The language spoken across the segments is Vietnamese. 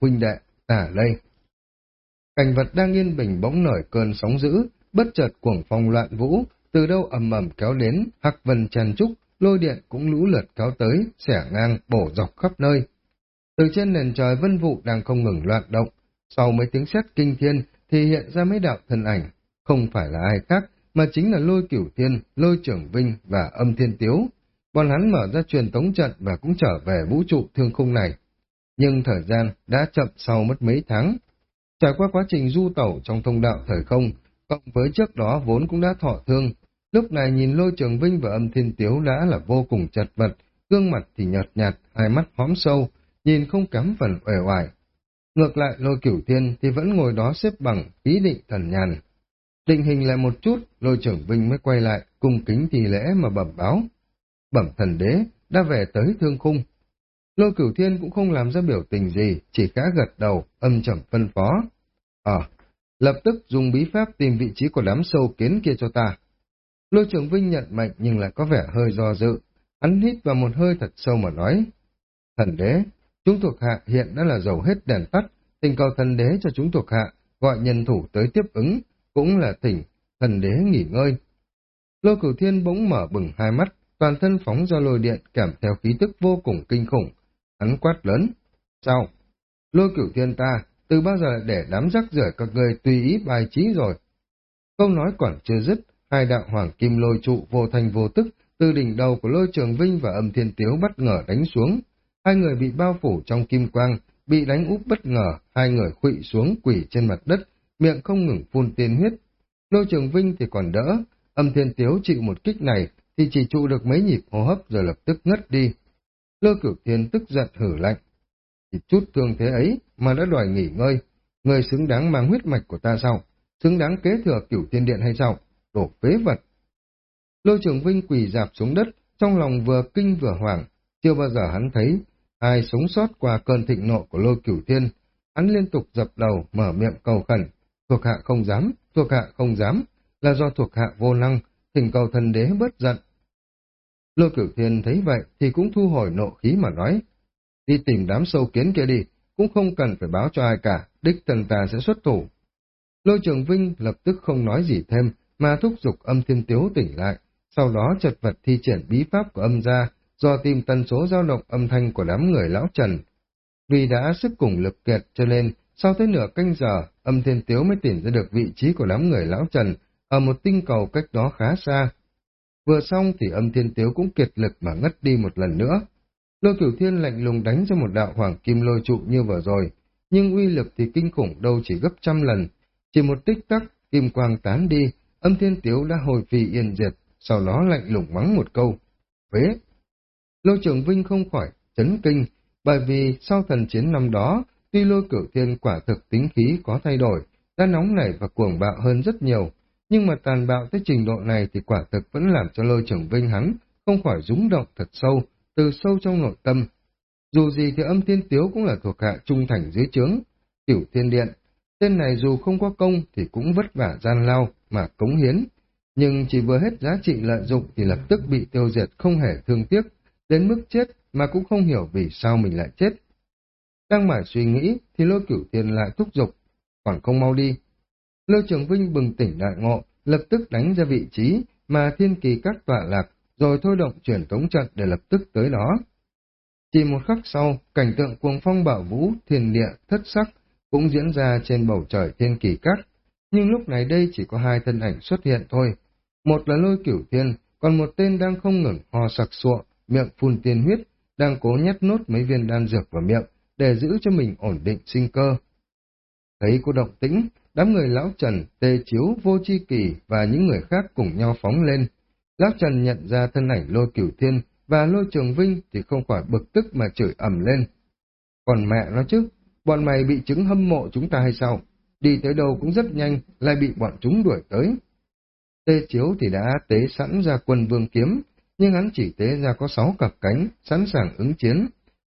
huynh đệ, tả lây. Cảnh vật đang yên bình bỗng nổi cơn sóng dữ, bất chợt cuồng phong loạn vũ, từ đâu ầm ầm kéo đến, hắc vân tràn trúc, lôi điện cũng lũ lượt kéo tới, xẻ ngang, bổ dọc khắp nơi. Từ trên nền trời vân vụ đang không ngừng loạn động, sau mấy tiếng sét kinh thiên thì hiện ra mấy đạo thân ảnh, không phải là ai khác, mà chính là lôi cửu thiên, lôi trưởng vinh và âm thiên tiếu. Bọn hắn mở ra truyền tống trận và cũng trở về vũ trụ thương khung này. Nhưng thời gian đã chậm sau mất mấy tháng. Trải qua quá trình du tẩu trong thông đạo thời không, cộng với trước đó vốn cũng đã thọ thương, lúc này nhìn lôi trường vinh và âm thiên tiếu đã là vô cùng chật vật, gương mặt thì nhợt nhạt, hai mắt hóm sâu, nhìn không cắm phần uể oải. Ngược lại lôi cửu thiên thì vẫn ngồi đó xếp bằng, ý định thần nhàn. Định hình lại một chút, lôi trưởng Vinh mới quay lại, cung kính thì lễ mà bẩm báo. Bẩm thần đế, đã về tới thương khung. Lôi cửu thiên cũng không làm ra biểu tình gì, chỉ khá gật đầu, âm trầm phân phó. Ờ, lập tức dùng bí pháp tìm vị trí của đám sâu kiến kia cho ta. Lôi trưởng Vinh nhận mệnh nhưng lại có vẻ hơi do dự. Hắn hít vào một hơi thật sâu mà nói. Thần đế, chúng thuộc hạ hiện đã là dầu hết đèn tắt, tình cầu thần đế cho chúng thuộc hạ, gọi nhân thủ tới tiếp ứng, cũng là thỉnh thần đế nghỉ ngơi. Lôi cửu thiên bỗng mở bừng hai mắt, toàn thân phóng ra lôi điện kèm theo khí tức vô cùng kinh khủng. Hắn quát lớn. Sao? Lôi cửu thiên ta, từ bao giờ để đám rắc rưởi các người tùy ý bài trí rồi? Câu nói còn chưa dứt, hai đạo hoàng kim lôi trụ vô thành vô tức từ đỉnh đầu của lôi trường vinh và âm thiên tiếu bất ngờ đánh xuống. Hai người bị bao phủ trong kim quang, bị đánh úp bất ngờ, hai người khụy xuống quỷ trên mặt đất, miệng không ngừng phun tiên huyết. Lôi trường vinh thì còn đỡ, âm thiên tiếu chịu một kích này thì chỉ trụ được mấy nhịp hô hấp rồi lập tức ngất đi. Lôi cửu thiên tức giận hử lạnh. Chỉ chút thương thế ấy mà đã đòi nghỉ ngơi, người xứng đáng mang huyết mạch của ta sao? Xứng đáng kế thừa cửu thiên điện hay sao? Đổ phế vật. Lôi trường vinh quỳ dạp xuống đất, trong lòng vừa kinh vừa hoảng, chưa bao giờ hắn thấy ai sống sót qua cơn thịnh nộ của lôi cửu thiên. Hắn liên tục dập đầu, mở miệng cầu khẩn, thuộc hạ không dám, thuộc hạ không dám, là do thuộc hạ vô năng, thỉnh cầu thần đế bớt giận. Lôi cửu thiên thấy vậy thì cũng thu hồi nộ khí mà nói, đi tìm đám sâu kiến kia đi, cũng không cần phải báo cho ai cả, đích thần ta sẽ xuất thủ. Lôi trường Vinh lập tức không nói gì thêm, mà thúc giục âm thiên tiếu tỉnh lại, sau đó chật vật thi triển bí pháp của âm gia, do tìm tần số dao động âm thanh của đám người lão Trần. Vì đã sức cùng lực kiệt cho nên, sau tới nửa canh giờ, âm thiên tiếu mới tìm ra được vị trí của đám người lão Trần, ở một tinh cầu cách đó khá xa. Vừa xong thì âm thiên tiếu cũng kiệt lực mà ngất đi một lần nữa. Lôi cửu thiên lạnh lùng đánh cho một đạo hoàng kim lôi trụ như vừa rồi, nhưng uy lực thì kinh khủng đâu chỉ gấp trăm lần. Chỉ một tích tắc, kim quang tán đi, âm thiên tiếu đã hồi phi yên diệt, sau đó lạnh lùng mắng một câu. Vế! Lôi trưởng Vinh không khỏi chấn kinh, bởi vì sau thần chiến năm đó, tuy lôi cửu thiên quả thực tính khí có thay đổi, đã nóng nảy và cuồng bạo hơn rất nhiều, nhưng mà tàn bạo tới trình độ này thì quả thực vẫn làm cho lôi trưởng Vinh hắn không khỏi rúng động thật sâu, từ sâu trong nội tâm. Dù gì thì âm thiên tiếu cũng là thuộc hạ trung thành dưới trướng, cửu thiên điện, tên này dù không có công thì cũng vất vả gian lao mà cống hiến, nhưng chỉ vừa hết giá trị lợi dụng thì lập tức bị tiêu diệt không hề thương tiếc, đến mức chết mà cũng không hiểu vì sao mình lại chết. Đang mải suy nghĩ thì lôi cửu thiên lại thúc giục, còn không mau đi. Lôi trường vinh bừng tỉnh đại ngộ, lập tức đánh ra vị trí mà thiên kỳ các tọa lạc, rồi thôi động chuyển tống trận để lập tức tới đó. Chỉ một khắc sau, cảnh tượng cuồng phong bảo vũ, thiền địa, thất sắc cũng diễn ra trên bầu trời thiên kỳ các. Nhưng lúc này đây chỉ có hai thân ảnh xuất hiện thôi. Một là lôi cửu thiên, còn một tên đang không ngừng ho sặc sụa, miệng phun tiên huyết, đang cố nhét nốt mấy viên đan dược vào miệng, để giữ cho mình ổn định sinh cơ. Thấy cô động tĩnh, đám người lão Trần, Tê Chiếu, Vô Chi Kỳ và những người khác cùng nhau phóng lên. Lão Trần nhận ra thân ảnh lôi cửu thiên và lôi trường vinh thì không khỏi bực tức mà chửi ầm lên. Còn mẹ nó chứ, bọn mày bị chứng hâm mộ chúng ta hay sao? Đi tới đâu cũng rất nhanh, lại bị bọn chúng đuổi tới. Tê Chiếu thì đã tế sẵn ra quân vương kiếm, nhưng hắn chỉ tế ra có sáu cặp cánh, sẵn sàng ứng chiến.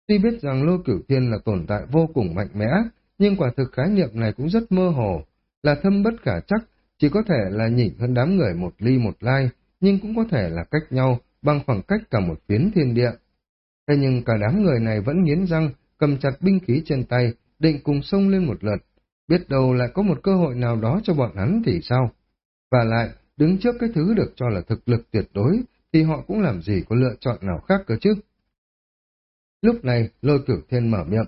Tuy biết rằng lôi cửu thiên là tồn tại vô cùng mạnh mẽ, nhưng quả thực khái niệm này cũng rất mơ hồ, là thâm bất khả chắc, chỉ có thể là nhỉnh hơn đám người một ly một lai, nhưng cũng có thể là cách nhau bằng khoảng cách cả một phiến thiên địa. Thế nhưng cả đám người này vẫn nghiến răng, cầm chặt binh khí trên tay, định cùng sông lên một lượt, biết đâu lại có một cơ hội nào đó cho bọn hắn thì sao? Và lại, đứng trước cái thứ được cho là thực lực tuyệt đối, thì họ cũng làm gì có lựa chọn nào khác cơ chứ? Lúc này, lôi cửu thiên mở miệng.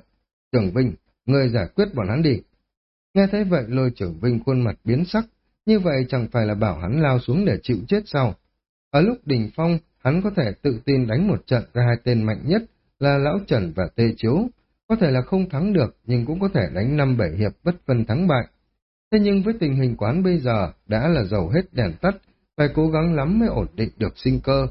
Trưởng Vinh, người giải quyết bọn hắn đi. Nghe thấy vậy lôi trưởng Vinh khuôn mặt biến sắc, như vậy chẳng phải là bảo hắn lao xuống để chịu chết sao? Ở lúc đỉnh phong, hắn có thể tự tin đánh một trận ra hai tên mạnh nhất là Lão Trần và Tê Chiếu. Có thể là không thắng được, nhưng cũng có thể đánh năm bảy hiệp bất phân thắng bại. Thế nhưng với tình hình quán bây giờ, đã là dầu hết đèn tắt, phải cố gắng lắm mới ổn định được sinh cơ.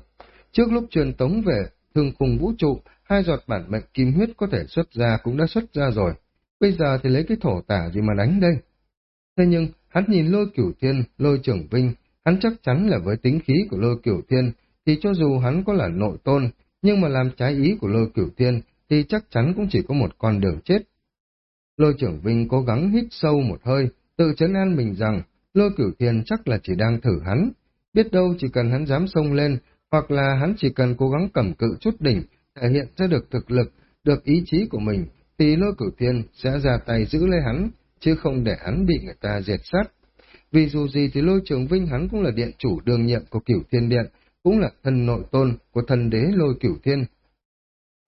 Trước lúc truyền tống về thương khung vũ trụ, hai giọt bản mệnh kim huyết có thể xuất ra cũng đã xuất ra rồi. Bây giờ thì lấy cái thổ tả gì mà đánh đây? Thế nhưng, hắn nhìn lôi cửu thiên, lôi trưởng vinh, hắn chắc chắn là với tính khí của lôi cửu thiên, thì cho dù hắn có là nội tôn, nhưng mà làm trái ý của lôi cửu thiên, thì chắc chắn cũng chỉ có một con đường chết. Lôi trưởng vinh cố gắng hít sâu một hơi, tự chấn an mình rằng, lôi cửu thiên chắc là chỉ đang thử hắn. Biết đâu chỉ cần hắn dám xông lên, hoặc là hắn chỉ cần cố gắng cầm cự chút đỉnh, thể hiện ra được thực lực, được ý chí của mình, thì lôi cửu thiên sẽ ra tay giữ lấy hắn, chứ không để hắn bị người ta diệt sát. Vì dù gì thì lôi trường vinh hắn cũng là điện chủ đương nhiệm của cửu thiên điện, cũng là thần nội tôn của thần đế lôi cửu thiên.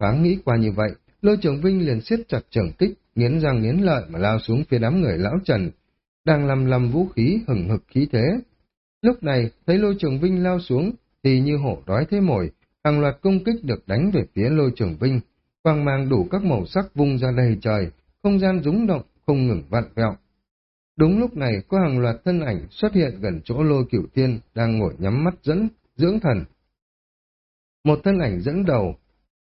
Thoáng nghĩ qua như vậy, lôi trường vinh liền siết chặt trường kích, nghiến răng nghiến lợi mà lao xuống phía đám người lão trần, đang lầm lầm vũ khí hừng hực khí thế. Lúc này, thấy lôi trường vinh lao xuống, thì như hổ đói thế mồi, hàng loạt công kích được đánh về phía lôi trường vinh, quang mang đủ các màu sắc vung ra đầy trời, không gian rúng động, không ngừng vặn vẹo. Đúng lúc này có hàng loạt thân ảnh xuất hiện gần chỗ lôi cửu tiên đang ngồi nhắm mắt dẫn, dưỡng thần. Một thân ảnh dẫn đầu,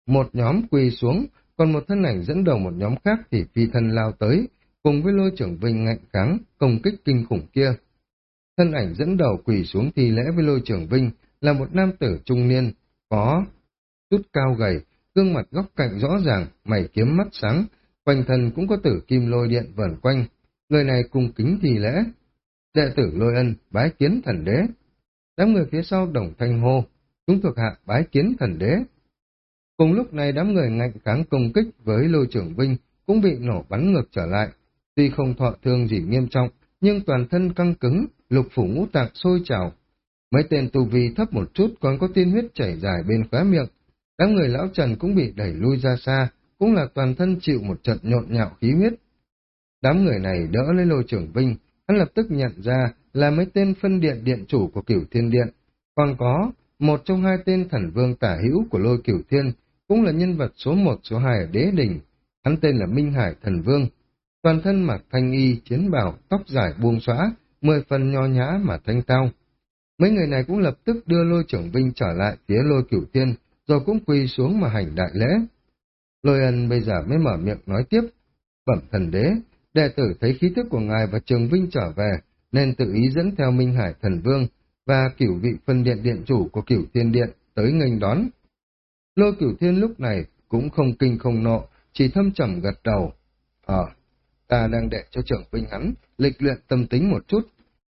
một nhóm quỳ xuống, còn một thân ảnh dẫn đầu một nhóm khác thì phi thân lao tới, cùng với lôi trưởng vinh ngạnh kháng, công kích kinh khủng kia. Thân ảnh dẫn đầu quỳ xuống thi lễ với lôi trưởng vinh là một nam tử trung niên, có chút cao gầy, gương mặt góc cạnh rõ ràng, mày kiếm mắt sáng, quanh thân cũng có tử kim lôi điện vẩn quanh. Người này cung kính thì lễ. Đệ tử lôi ân, bái kiến thần đế. Đám người phía sau đồng thanh hô, chúng thuộc hạ bái kiến thần đế. Cùng lúc này đám người ngạnh kháng công kích với lôi trưởng vinh cũng bị nổ bắn ngược trở lại. Tuy không thọ thương gì nghiêm trọng, nhưng toàn thân căng cứng, lục phủ ngũ tạng sôi trào. Mấy tên tù vi thấp một chút còn có tiên huyết chảy dài bên khóe miệng, Đám người lão Trần cũng bị đẩy lui ra xa, cũng là toàn thân chịu một trận nhộn nhạo khí huyết. Đám người này đỡ lấy lôi trưởng Vinh, hắn lập tức nhận ra là mấy tên phân điện điện chủ của cửu thiên điện. Còn có một trong hai tên thần vương tả hữu của lôi cửu thiên, cũng là nhân vật số một số hai ở đế đình Hắn tên là Minh Hải thần vương. Toàn thân mặc thanh y, chiến bào, tóc dài buông xõa, mười phần nho nhã mà thanh tao. Mấy người này cũng lập tức đưa lôi trưởng Vinh trở lại phía lôi cửu thiên, rồi cũng quỳ xuống mà hành đại lễ. Lôi ân bây giờ mới mở miệng nói tiếp, bẩm thần đế, đệ tử thấy khí thức của ngài và trường vinh trở về, nên tự ý dẫn theo Minh Hải thần vương và cửu vị phân điện điện chủ của cửu thiên điện tới nghênh đón. Lôi cửu thiên lúc này cũng không kinh không nộ, chỉ thâm trầm gật đầu. Ờ, ta đang đệ cho trưởng vinh hắn, lịch luyện tâm tính một chút.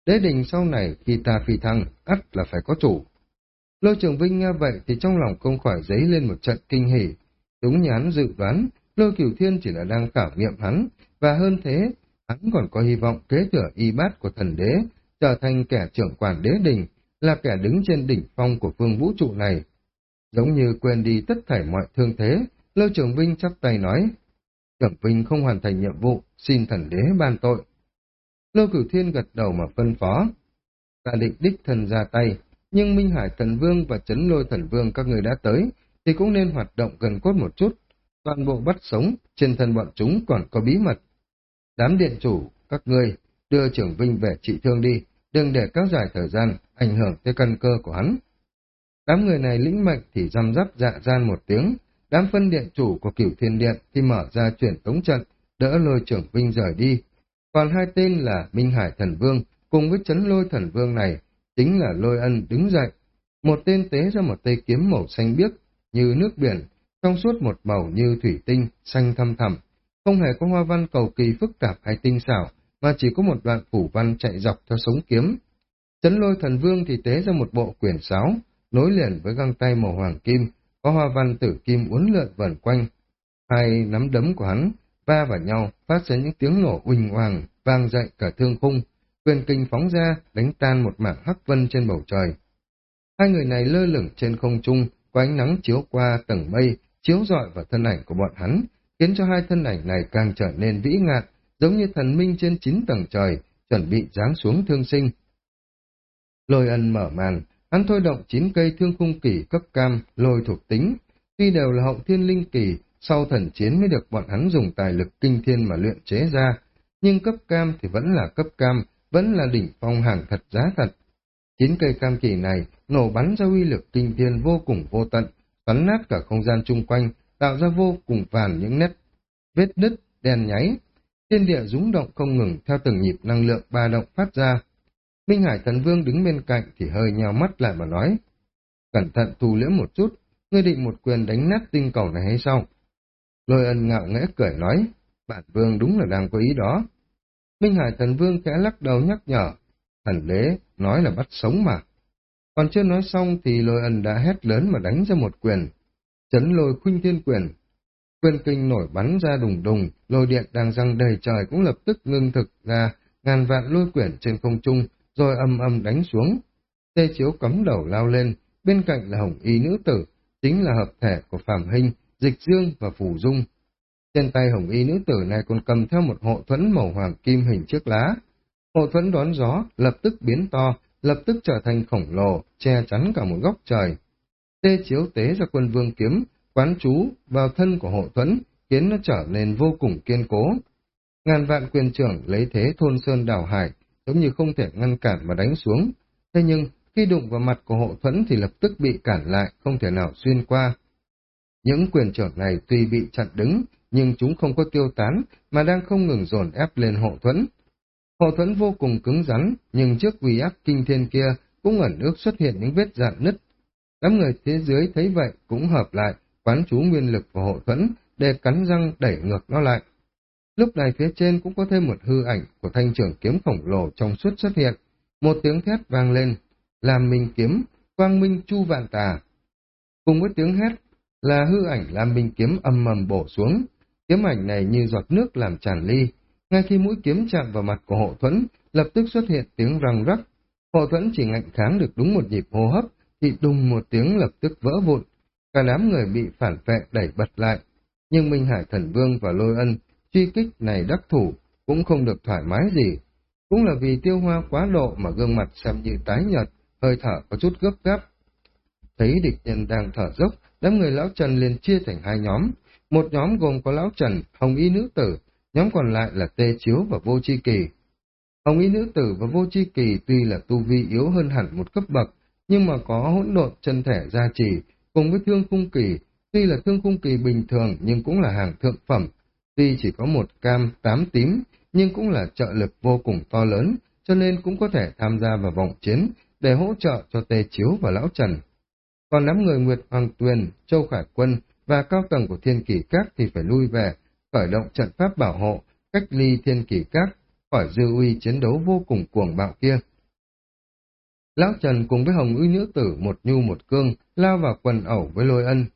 Đế đình sau này khi ta phi thăng, ắt là phải có chủ. Lôi Trường Vinh nghe vậy thì trong lòng không khỏi dấy lên một trận kinh hỉ. Đúng như hắn dự đoán, Lôi Cửu Thiên chỉ là đang khảo nghiệm hắn, và hơn thế, hắn còn có hy vọng kế thừa y bát của thần đế, trở thành kẻ trưởng quản đế đình, là kẻ đứng trên đỉnh phong của phương vũ trụ này. Giống như quên đi tất thảy mọi thương thế, Lôi Trường Vinh chắp tay nói, Trường Vinh không hoàn thành nhiệm vụ, xin thần đế ban tội. Lôi Cửu Thiên gật đầu mà phân phó, ta định đích thần ra tay, nhưng Minh Hải Thần Vương và Chấn Lôi Thần Vương các người đã tới, thì cũng nên hoạt động gần cốt một chút. Toàn bộ bắt sống, trên thân bọn chúng còn có bí mật. Đám điện chủ, các ngươi, đưa trưởng Vinh về trị thương đi, đừng để kéo dài thời gian, ảnh hưởng tới căn cơ của hắn. Đám người này lĩnh mệnh thì răm rắp dạ gian một tiếng, đám phân điện chủ của cửu thiên điện thì mở ra chuyển tống trận, đỡ lôi trưởng Vinh rời đi. Còn hai tên là Minh Hải Thần Vương cùng với chấn lôi thần vương này chính là lôi ân đứng dậy. Một tên tế ra một tay kiếm màu xanh biếc, như nước biển, trong suốt một màu như thủy tinh, xanh thăm thẳm. Không hề có hoa văn cầu kỳ phức tạp hay tinh xảo, mà chỉ có một đoạn phủ văn chạy dọc theo sống kiếm. Chấn lôi thần vương thì tế ra một bộ quyển sáo, nối liền với găng tay màu hoàng kim, có hoa văn tử kim uốn lượn vẩn quanh. Hai nắm đấm của hắn, va vào nhau, phát ra những tiếng nổ uỳnh hoàng, vang dậy cả thương khung. Quyền kinh phóng ra, đánh tan một mảng hắc vân trên bầu trời. Hai người này lơ lửng trên không trung, có ánh nắng chiếu qua tầng mây, chiếu rọi vào thân ảnh của bọn hắn, khiến cho hai thân ảnh này càng trở nên vĩ ngạn, giống như thần minh trên chín tầng trời, chuẩn bị giáng xuống thương sinh. Lôi ân mở màn, hắn thôi động chín cây thương khung kỳ cấp cam, lôi thuộc tính, tuy đều là hậu thiên linh kỳ, sau thần chiến mới được bọn hắn dùng tài lực kinh thiên mà luyện chế ra, nhưng cấp cam thì vẫn là cấp cam, vẫn là đỉnh phong hàng thật giá thật. Chín cây cam kỳ này nổ bắn ra uy lực kinh thiên vô cùng vô tận, bắn nát cả không gian chung quanh, tạo ra vô cùng vàn những nét vết đứt, đen nháy. Thiên địa rúng động không ngừng theo từng nhịp năng lượng ba động phát ra. Minh Hải Thần Vương đứng bên cạnh thì hơi nhào mắt lại mà nói. Cẩn thận thu liễm một chút, ngươi định một quyền đánh nát tinh cầu này hay sao? Lôi ân ngạo nghẽ cười nói, bản vương đúng là đang có ý đó. Minh Hải Thần Vương khẽ lắc đầu nhắc nhở, thần đế nói là bắt sống mà. Còn chưa nói xong thì lôi ẩn đã hét lớn mà đánh ra một quyền. Chấn lôi khuynh thiên quyền. Quyền kinh nổi bắn ra đùng đùng, lôi điện đang răng đầy trời cũng lập tức ngưng thực ra ngàn vạn lôi quyển trên không trung, rồi âm âm đánh xuống. Tê chiếu cấm đầu lao lên, bên cạnh là hồng y nữ tử, chính là hợp thể của Phạm Hinh, Dịch Dương và Phủ Dung. Trên tay hồng y nữ tử này còn cầm theo một hộ thuẫn màu hoàng kim hình chiếc lá. Hộ thuẫn đón gió, lập tức biến to, lập tức trở thành khổng lồ, che chắn cả một góc trời. Tê chiếu tế ra quân vương kiếm, quán chú vào thân của hộ thuẫn, khiến nó trở nên vô cùng kiên cố. Ngàn vạn quyền trưởng lấy thế thôn sơn đảo hải, giống như không thể ngăn cản mà đánh xuống. Thế nhưng, khi đụng vào mặt của hộ thuẫn thì lập tức bị cản lại, không thể nào xuyên qua. Những quyền trưởng này tuy bị chặn đứng, nhưng chúng không có tiêu tán, mà đang không ngừng dồn ép lên hộ thuẫn. Hộ thuẫn vô cùng cứng rắn, nhưng trước uy áp kinh thiên kia cũng ẩn ước xuất hiện những vết dạn nứt. Đám người phía dưới thấy vậy cũng hợp lại, quán chú nguyên lực vào hộ thuẫn để cắn răng đẩy ngược nó lại. Lúc này phía trên cũng có thêm một hư ảnh của thanh trưởng kiếm khổng lồ trong suốt xuất hiện. Một tiếng thét vang lên, làm minh kiếm, quang minh chu vạn tà. Cùng với tiếng hét là hư ảnh làm minh kiếm âm mầm bổ xuống. Kiếm ảnh này như giọt nước làm tràn ly. Ngay khi mũi kiếm chạm vào mặt của hộ thuẫn, lập tức xuất hiện tiếng răng rắc. Hộ thuẫn chỉ ngạnh kháng được đúng một nhịp hô hấp, thì đùng một tiếng lập tức vỡ vụn. Cả đám người bị phản vệ đẩy bật lại. Nhưng Minh Hải Thần Vương và Lôi Ân truy kích này đắc thủ cũng không được thoải mái gì. Cũng là vì tiêu hoa quá độ mà gương mặt xem như tái nhợt, hơi thở có chút gấp gáp. Thấy địch nhân đang thở dốc, đám người lão Trần liền chia thành hai nhóm. Một nhóm gồm có lão Trần, Hồng Y Nữ Tử, nhóm còn lại là Tê Chiếu và Vô Chi Kỳ. Hồng Y Nữ Tử và Vô Chi Kỳ tuy là tu vi yếu hơn hẳn một cấp bậc, nhưng mà có hỗn độn chân thể gia trì, cùng với thương khung kỳ, tuy là thương khung kỳ bình thường nhưng cũng là hàng thượng phẩm, tuy chỉ có một cam tám tím, nhưng cũng là trợ lực vô cùng to lớn, cho nên cũng có thể tham gia vào vòng chiến để hỗ trợ cho tê Chiếu và Lão Trần. Còn đám người Nguyệt Hoàng Tuyền, Châu Khải Quân và cao tầng của Thiên kỷ Các thì phải lui về, khởi động trận pháp bảo hộ, cách ly Thiên kỷ Các, khỏi dư uy chiến đấu vô cùng cuồng bạo kia. Lão Trần cùng với Hồng Uy Nữ Tử một nhu một cương lao vào quần ẩu với lôi ân.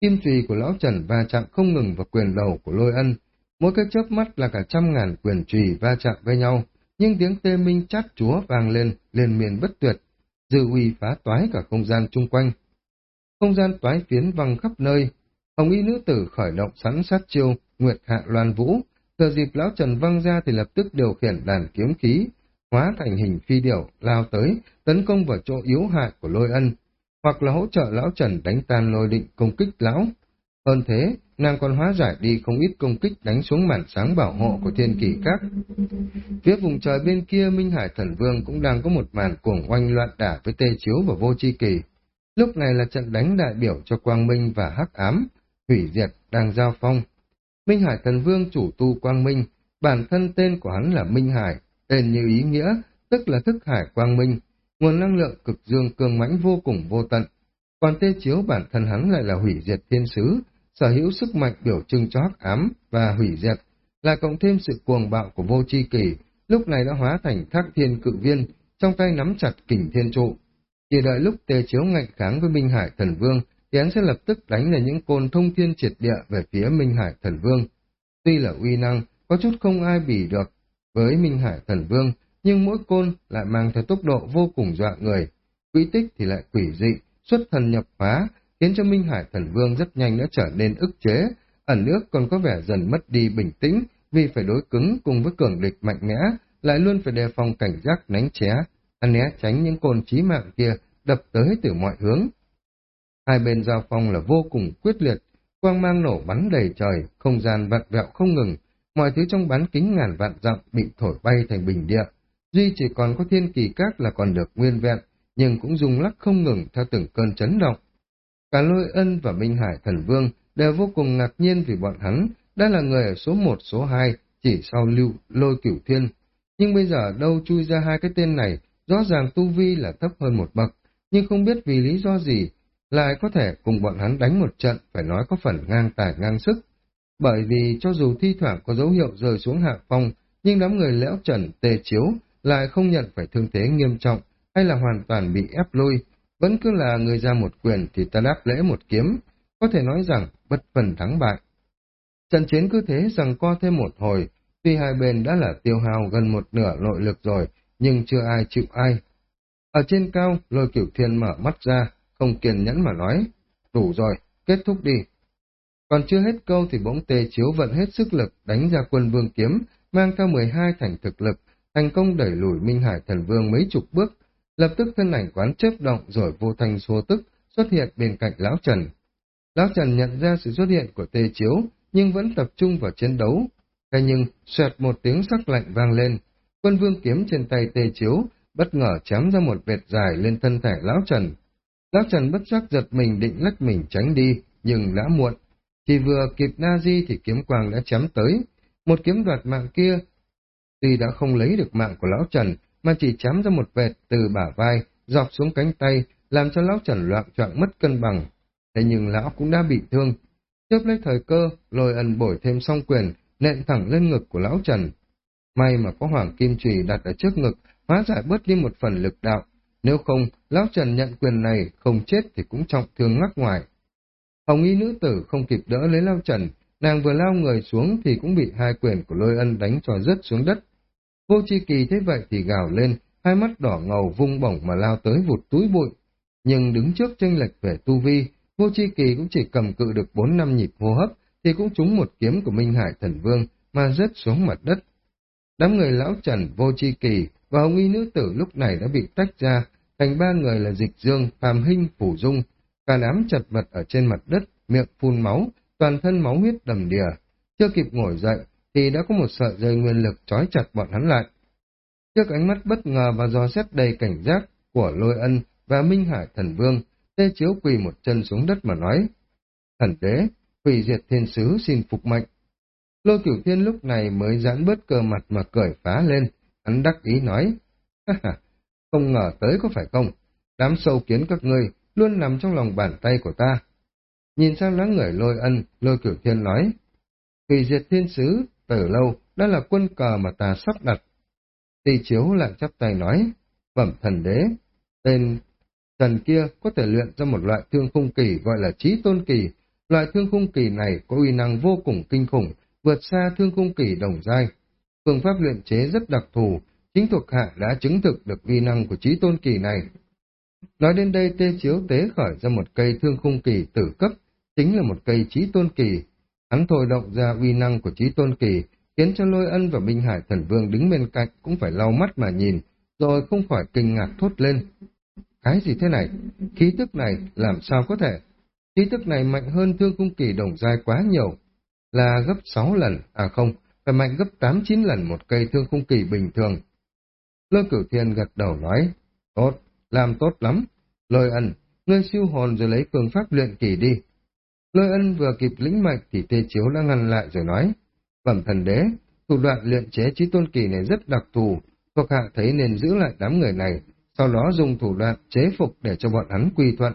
Kim trùy của Lão Trần va chạm không ngừng vào quyền đầu của lôi ân. Mỗi cái chớp mắt là cả trăm ngàn quyền trùy va chạm với nhau, nhưng tiếng tê minh chát chúa vang lên, liền miền bất tuyệt, dư uy phá toái cả không gian chung quanh. Không gian toái phiến văng khắp nơi, Hồng Y Nữ Tử khởi động sẵn sát chiêu, Nguyệt Hạ Loan Vũ, giờ dịp lão Trần văng ra thì lập tức điều khiển đàn kiếm khí, hóa thành hình phi điểu, lao tới, tấn công vào chỗ yếu hại của lôi ân, hoặc là hỗ trợ lão Trần đánh tan lôi định công kích lão. Hơn thế, nàng còn hóa giải đi không ít công kích đánh xuống màn sáng bảo hộ của thiên kỳ các. Phía vùng trời bên kia Minh Hải Thần Vương cũng đang có một màn cuồng oanh loạn đả với tê chiếu và vô chi kỳ. Lúc này là trận đánh đại biểu cho Quang Minh và Hắc Ám, hủy diệt đang giao phong. Minh Hải Thần Vương chủ tu Quang Minh, bản thân tên của hắn là Minh Hải, tên như ý nghĩa, tức là thức hải Quang Minh, nguồn năng lượng cực dương cường mãnh vô cùng vô tận. Còn tê chiếu bản thân hắn lại là hủy diệt thiên sứ, sở hữu sức mạnh biểu trưng cho hắc ám và hủy diệt, là cộng thêm sự cuồng bạo của vô chi kỳ, lúc này đã hóa thành thác thiên cự viên, trong tay nắm chặt kình thiên trụ. Chỉ đợi lúc tê chiếu ngạnh kháng với Minh Hải Thần Vương, thì hắn sẽ lập tức đánh là những côn thông thiên triệt địa về phía Minh Hải Thần Vương. Tuy là uy năng, có chút không ai bỉ được với Minh Hải Thần Vương, nhưng mỗi côn lại mang theo tốc độ vô cùng dọa người. Quỹ tích thì lại quỷ dị, xuất thần nhập phá, khiến cho Minh Hải Thần Vương rất nhanh đã trở nên ức chế, ẩn nước còn có vẻ dần mất đi bình tĩnh vì phải đối cứng cùng với cường địch mạnh mẽ, lại luôn phải đề phòng cảnh giác nánh ché, ăn né tránh những côn chí mạng kia đập tới từ mọi hướng. Hai bên giao phong là vô cùng quyết liệt, quang mang nổ bắn đầy trời, không gian vặn vẹo không ngừng, mọi thứ trong bán kính ngàn vạn dặm bị thổi bay thành bình địa. Duy chỉ còn có thiên kỳ các là còn được nguyên vẹn, nhưng cũng rung lắc không ngừng theo từng cơn chấn động. Cả lôi ân và Minh Hải thần vương đều vô cùng ngạc nhiên vì bọn hắn đã là người ở số một số hai chỉ sau lưu lôi cửu thiên. Nhưng bây giờ đâu chui ra hai cái tên này, rõ ràng tu vi là thấp hơn một bậc, nhưng không biết vì lý do gì, lại có thể cùng bọn hắn đánh một trận, phải nói có phần ngang tài ngang sức. Bởi vì cho dù thi thoảng có dấu hiệu rơi xuống hạ phong, nhưng đám người lẽo trần tề chiếu lại không nhận phải thương thế nghiêm trọng hay là hoàn toàn bị ép lui, vẫn cứ là người ra một quyền thì ta đáp lễ một kiếm, có thể nói rằng bất phần thắng bại. Trận chiến cứ thế rằng co thêm một hồi, tuy hai bên đã là tiêu hao gần một nửa nội lực rồi, nhưng chưa ai chịu ai. Ở trên cao, lôi cửu thiên mở mắt ra, không kiên nhẫn mà nói, đủ rồi, kết thúc đi. Còn chưa hết câu thì bỗng tề chiếu vận hết sức lực đánh ra quân vương kiếm, mang theo 12 thành thực lực, thành công đẩy lùi Minh Hải thần vương mấy chục bước, lập tức thân ảnh quán chớp động rồi vô thanh xô tức xuất hiện bên cạnh Lão Trần. Lão Trần nhận ra sự xuất hiện của Tề chiếu, nhưng vẫn tập trung vào chiến đấu. Thế nhưng, xoẹt một tiếng sắc lạnh vang lên, quân vương kiếm trên tay Tề chiếu, bất ngờ chém ra một vệt dài lên thân thể Lão Trần. Lão Trần bất giác giật mình định lách mình tránh đi, nhưng đã muộn. Chỉ vừa kịp na di thì kiếm quang đã chém tới. Một kiếm đoạt mạng kia, tuy đã không lấy được mạng của Lão Trần, mà chỉ chém ra một vệt từ bả vai, dọc xuống cánh tay, làm cho Lão Trần loạn trọng mất cân bằng. Thế nhưng Lão cũng đã bị thương. Tiếp lấy thời cơ, lôi ẩn bổi thêm song quyền, nện thẳng lên ngực của Lão Trần. May mà có hoàng kim trùy đặt ở trước ngực, hóa giải bớt đi một phần lực đạo. Nếu không, Lão Trần nhận quyền này, không chết thì cũng trọng thương ngắc ngoài. Hồng y nữ tử không kịp đỡ lấy Lão Trần, nàng vừa lao người xuống thì cũng bị hai quyền của lôi ân đánh cho rớt xuống đất. Vô chi kỳ thấy vậy thì gào lên, hai mắt đỏ ngầu vung bổng mà lao tới vụt túi bụi. Nhưng đứng trước tranh lệch về tu vi, vô chi kỳ cũng chỉ cầm cự được bốn năm nhịp hô hấp, thì cũng trúng một kiếm của Minh Hải Thần Vương mà rớt xuống mặt đất. Đám người lão Trần, vô chi kỳ và hồng y nữ tử lúc này đã bị tách ra, thành ba người là Dịch Dương, Phạm Hinh, Phủ Dung, cả đám chật vật ở trên mặt đất, miệng phun máu, toàn thân máu huyết đầm đìa. Chưa kịp ngồi dậy, thì đã có một sợi dây nguyên lực trói chặt bọn hắn lại. Trước ánh mắt bất ngờ và dò xét đầy cảnh giác của Lôi Ân và Minh Hải Thần Vương, Tê Chiếu quỳ một chân xuống đất mà nói, Thần đế, quỳ diệt thiên sứ xin phục mệnh. Lôi Cửu Thiên lúc này mới giãn bớt cơ mặt mà cởi phá lên, hắn đắc ý nói, ha ha không ngờ tới có phải không, đám sâu kiến các ngươi luôn nằm trong lòng bàn tay của ta. Nhìn sang đám người lôi ân, lôi cửu thiên nói, quỳ diệt thiên sứ từ lâu, đã là quân cờ mà ta sắp đặt. Tỳ chiếu lại chắp tay nói, bẩm thần đế, tên thần kia có thể luyện ra một loại thương khung kỳ gọi là trí tôn kỳ. Loại thương khung kỳ này có uy năng vô cùng kinh khủng, vượt xa thương khung kỳ đồng giai. Phương pháp luyện chế rất đặc thù, chính thuộc hạ đã chứng thực được vi năng của trí tôn kỳ này. Nói đến đây tê chiếu tế khởi ra một cây thương khung kỳ tử cấp, chính là một cây trí tôn kỳ, Hắn thôi động ra uy năng của trí tôn kỳ, khiến cho lôi ân và Minh Hải thần vương đứng bên cạnh cũng phải lau mắt mà nhìn, rồi không khỏi kinh ngạc thốt lên. Cái gì thế này? Khí tức này làm sao có thể? Khí tức này mạnh hơn thương khung kỳ đồng giai quá nhiều, là gấp 6 lần, à không, phải mạnh gấp 8-9 lần một cây thương khung kỳ bình thường. Lôi cửu thiên gật đầu nói, tốt, làm tốt lắm. Lôi ân, ngươi siêu hồn rồi lấy phương pháp luyện kỳ đi, Lôi ân vừa kịp lĩnh mạch thì tê chiếu đã ngăn lại rồi nói, bẩm thần đế, thủ đoạn luyện chế trí tôn kỳ này rất đặc thù, thuộc hạ thấy nên giữ lại đám người này, sau đó dùng thủ đoạn chế phục để cho bọn hắn quy thuận,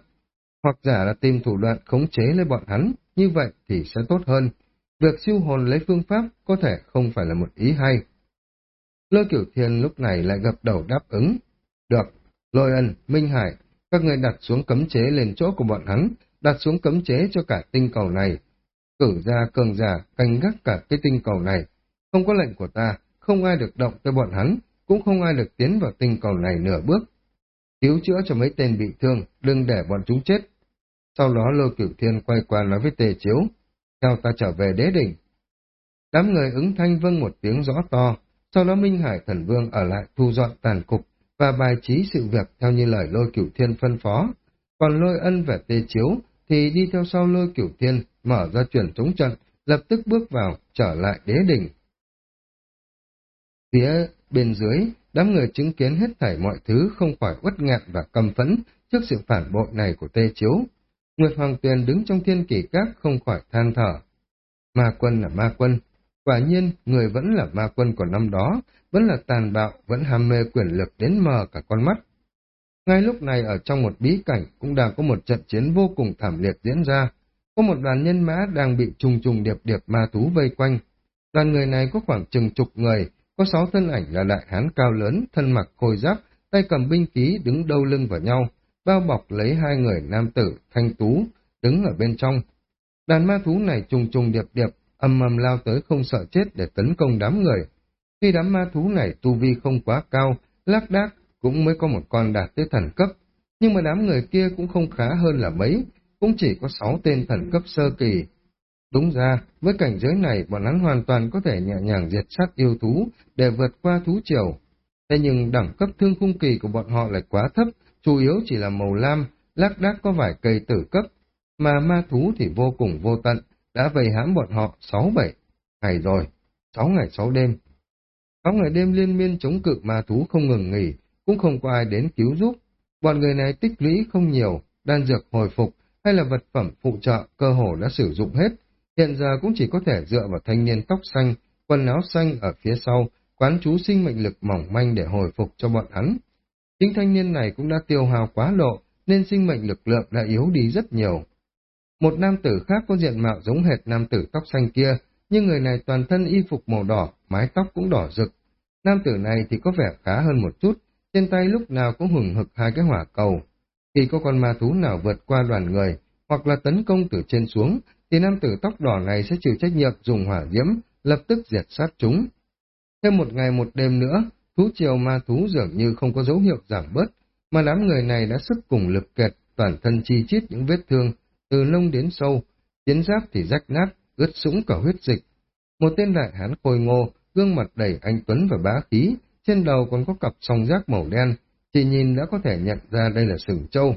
hoặc giả là tìm thủ đoạn khống chế lấy bọn hắn, như vậy thì sẽ tốt hơn. Việc siêu hồn lấy phương pháp có thể không phải là một ý hay. Lôi kiểu thiên lúc này lại gập đầu đáp ứng. Được, lôi ân, Minh Hải, các người đặt xuống cấm chế lên chỗ của bọn hắn, đặt xuống cấm chế cho cả tinh cầu này. cử ra cường giả canh gác cả cái tinh cầu này. Không có lệnh của ta, không ai được động tới bọn hắn, cũng không ai được tiến vào tinh cầu này nửa bước. Cứu chữa cho mấy tên bị thương, đừng để bọn chúng chết. Sau đó lôi cửu thiên quay qua nói với tề chiếu, theo ta trở về đế đỉnh. Đám người ứng thanh vâng một tiếng rõ to, sau đó Minh Hải Thần Vương ở lại thu dọn tàn cục và bài trí sự việc theo như lời lôi cửu thiên phân phó. Còn lôi ân và tê chiếu thì đi theo sau lôi cửu thiên, mở ra chuyển chống trận, lập tức bước vào, trở lại đế đỉnh. Phía bên dưới, đám người chứng kiến hết thảy mọi thứ không khỏi uất ngạn và căm phẫn trước sự phản bội này của tê chiếu. Nguyệt Hoàng Tuyền đứng trong thiên kỷ các không khỏi than thở. Ma quân là ma quân, quả nhiên người vẫn là ma quân của năm đó, vẫn là tàn bạo, vẫn ham mê quyền lực đến mờ cả con mắt. Ngay lúc này ở trong một bí cảnh cũng đang có một trận chiến vô cùng thảm liệt diễn ra. Có một đoàn nhân mã đang bị trùng trùng điệp điệp ma thú vây quanh. Đoàn người này có khoảng chừng chục người, có sáu thân ảnh là đại hán cao lớn, thân mặc khôi giáp, tay cầm binh khí đứng đâu lưng vào nhau, bao bọc lấy hai người nam tử, thanh tú, đứng ở bên trong. Đàn ma thú này trùng trùng điệp điệp, âm âm lao tới không sợ chết để tấn công đám người. Khi đám ma thú này tu vi không quá cao, lác đác cũng mới có một con đạt tới thần cấp, nhưng mà đám người kia cũng không khá hơn là mấy, cũng chỉ có sáu tên thần cấp sơ kỳ. Đúng ra, với cảnh giới này, bọn hắn hoàn toàn có thể nhẹ nhàng diệt sát yêu thú để vượt qua thú triều. Thế nhưng đẳng cấp thương khung kỳ của bọn họ lại quá thấp, chủ yếu chỉ là màu lam, lác đác có vài cây tử cấp, mà ma thú thì vô cùng vô tận, đã vây hãm bọn họ sáu bảy ngày rồi, sáu ngày sáu đêm. Sáu ngày đêm liên miên chống cự ma thú không ngừng nghỉ, cũng không có ai đến cứu giúp. Bọn người này tích lũy không nhiều, đan dược hồi phục hay là vật phẩm phụ trợ cơ hồ đã sử dụng hết. Hiện giờ cũng chỉ có thể dựa vào thanh niên tóc xanh, quần áo xanh ở phía sau, quán chú sinh mệnh lực mỏng manh để hồi phục cho bọn hắn. Chính thanh niên này cũng đã tiêu hao quá độ, nên sinh mệnh lực lượng đã yếu đi rất nhiều. Một nam tử khác có diện mạo giống hệt nam tử tóc xanh kia, nhưng người này toàn thân y phục màu đỏ, mái tóc cũng đỏ rực. Nam tử này thì có vẻ khá hơn một chút, trên tay lúc nào cũng hừng hực hai cái hỏa cầu. Khi có con ma thú nào vượt qua đoàn người, hoặc là tấn công từ trên xuống, thì nam tử tóc đỏ này sẽ chịu trách nhiệm dùng hỏa diễm, lập tức diệt sát chúng. Thêm một ngày một đêm nữa, thú triều ma thú dường như không có dấu hiệu giảm bớt, mà đám người này đã sức cùng lực kệt, toàn thân chi chít những vết thương, từ lông đến sâu, chiến giáp thì rách nát, ướt sũng cả huyết dịch. Một tên đại hán khôi ngô, gương mặt đầy anh tuấn và bá khí, trên đầu còn có cặp song giác màu đen, chỉ nhìn đã có thể nhận ra đây là sừng Châu.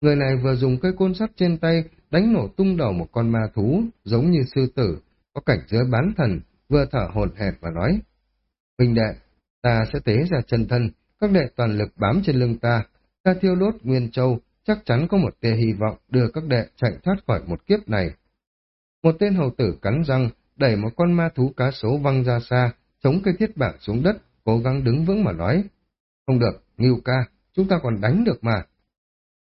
Người này vừa dùng cây côn sắt trên tay đánh nổ tung đầu một con ma thú, giống như sư tử, có cảnh giới bán thần, vừa thở hồn hệt và nói. Huynh đệ, ta sẽ tế ra chân thân, các đệ toàn lực bám trên lưng ta, ta thiêu đốt nguyên châu, chắc chắn có một tia hy vọng đưa các đệ chạy thoát khỏi một kiếp này. Một tên hầu tử cắn răng, đẩy một con ma thú cá sấu văng ra xa, chống cây thiết bảng xuống đất, cố gắng đứng vững mà nói. Không được, Ngưu ca, chúng ta còn đánh được mà.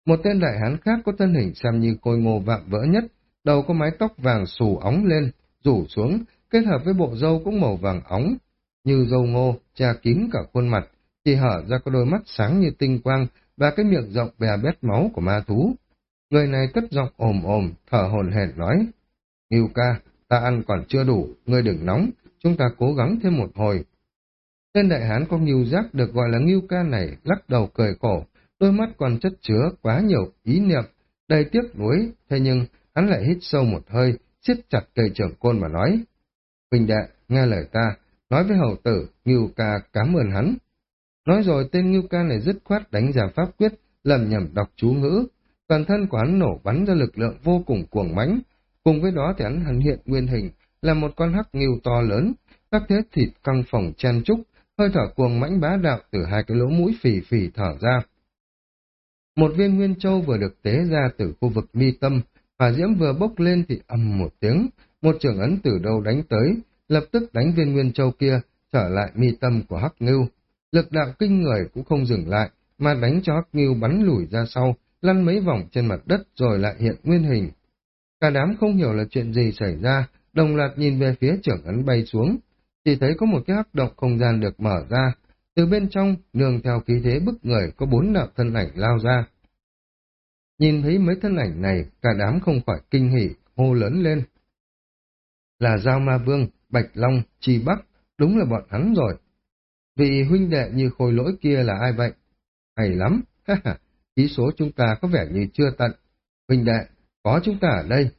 Một tên đại hán khác có thân hình xem như côi ngô vạm vỡ nhất, đầu có mái tóc vàng xù óng lên, rủ xuống, kết hợp với bộ râu cũng màu vàng óng, như râu ngô, cha kín cả khuôn mặt, chỉ hở ra có đôi mắt sáng như tinh quang và cái miệng rộng bè bét máu của ma thú. Người này cất giọng ồm ồm, thở hồn hển nói, Ngưu ca, ta ăn còn chưa đủ, ngươi đừng nóng, chúng ta cố gắng thêm một hồi, Tên đại hán có ngưu giác được gọi là ngưu ca này lắc đầu cười khổ, đôi mắt còn chất chứa quá nhiều ý niệm, đầy tiếc nuối, thế nhưng hắn lại hít sâu một hơi, siết chặt cây trưởng côn mà nói. Huỳnh đệ, nghe lời ta, nói với hầu tử, ngưu ca cảm ơn hắn. Nói rồi tên ngưu ca này dứt khoát đánh ra pháp quyết, lầm nhầm đọc chú ngữ, toàn thân của hắn nổ bắn ra lực lượng vô cùng cuồng mãnh, cùng với đó thì hắn hắn hiện nguyên hình là một con hắc ngưu to lớn, các thế thịt căng phồng chen trúc, hơi thở cuồng mãnh bá đạo từ hai cái lỗ mũi phì phì thở ra. Một viên nguyên châu vừa được tế ra từ khu vực mi tâm, hỏa diễm vừa bốc lên thì ầm một tiếng, một trường ấn từ đâu đánh tới, lập tức đánh viên nguyên châu kia trở lại mi tâm của Hắc Ngưu. Lực đạo kinh người cũng không dừng lại, mà đánh cho Hắc Ngưu bắn lùi ra sau, lăn mấy vòng trên mặt đất rồi lại hiện nguyên hình. Cả đám không hiểu là chuyện gì xảy ra, đồng loạt nhìn về phía trưởng ấn bay xuống, chỉ thấy có một cái hắc động không gian được mở ra, từ bên trong, nương theo khí thế bức người có bốn đạo thân ảnh lao ra. Nhìn thấy mấy thân ảnh này, cả đám không khỏi kinh hỉ, hô lớn lên. Là Giao Ma Vương, Bạch Long, Chi Bắc, đúng là bọn hắn rồi. Vì huynh đệ như khôi lỗi kia là ai vậy? Hay lắm, ha ha, ý số chúng ta có vẻ như chưa tận. Huynh đệ, có chúng ta ở đây,